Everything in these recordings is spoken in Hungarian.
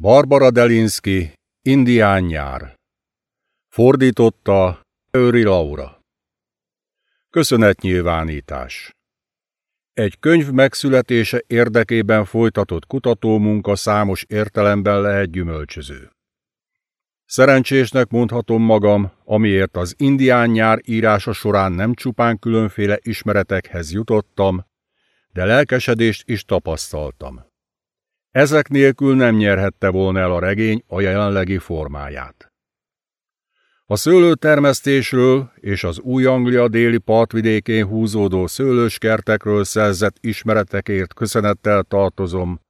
Barbara Delinsky, Indián nyár. Fordította Őri Laura. Köszönetnyilvánítás. Egy könyv megszületése érdekében folytatott kutatómunka számos értelemben lehet gyümölcsöző. Szerencsésnek mondhatom magam, amiért az indián nyár írása során nem csupán különféle ismeretekhez jutottam, de lelkesedést is tapasztaltam. Ezek nélkül nem nyerhette volna el a regény a jelenlegi formáját. A szőlőtermesztésről és az Új-Anglia déli partvidékén húzódó szőlőskertekről szerzett ismeretekért köszönettel tartozom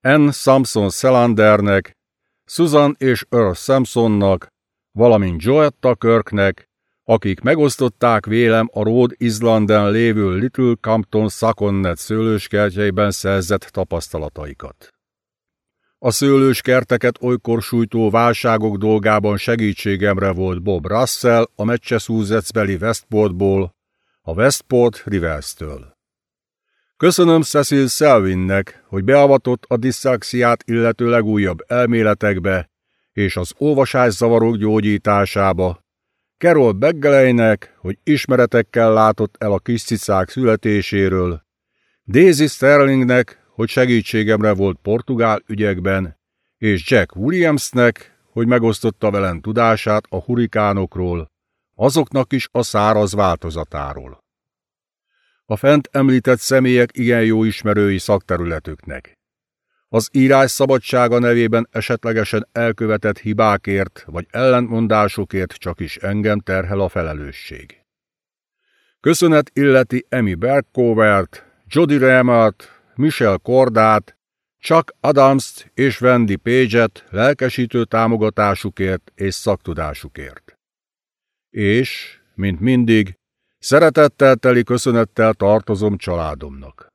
N. Samson Selandernek, Susan és Earl Samsonnak, valamint Joetta Kirknek, akik megosztották vélem a Rhode Islanden lévő Little Campton Saconnet szőlőskertjeiben szerzett tapasztalataikat. A szőlős kerteket olykor sújtó válságok dolgában segítségemre volt Bob Russell a Massachusetts-beli Westportból, a Westport Rivers-től. Köszönöm Cecil Selvinnek, hogy beavatott a diszszaxiát illető legújabb elméletekbe és az olvasászavarok gyógyításába, Carol Beggeleinek, hogy ismeretekkel látott el a kis cicák születéséről, Daisy Sterlingnek, hogy segítségemre volt portugál ügyekben, és Jack Williamsnek, hogy megosztotta velem tudását a hurikánokról, azoknak is a száraz változatáról. A fent említett személyek igen jó ismerői szakterületüknek. Az írás szabadsága nevében esetlegesen elkövetett hibákért vagy ellentmondásokért csak is engem terhel a felelősség. Köszönet illeti Emi Bergcovert, Jody Remart, Michel Kordát, Chuck adams és Wendy Page-et lelkesítő támogatásukért és szaktudásukért. És, mint mindig, szeretettel teli köszönettel tartozom családomnak.